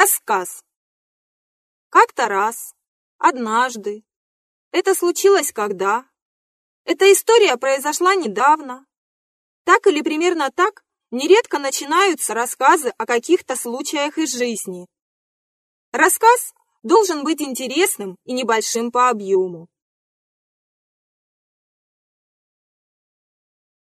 Рассказ. Как-то раз, однажды. Это случилось когда? Эта история произошла недавно. Так или примерно так нередко начинаются рассказы о каких-то случаях из жизни. Рассказ должен быть интересным и небольшим по объему.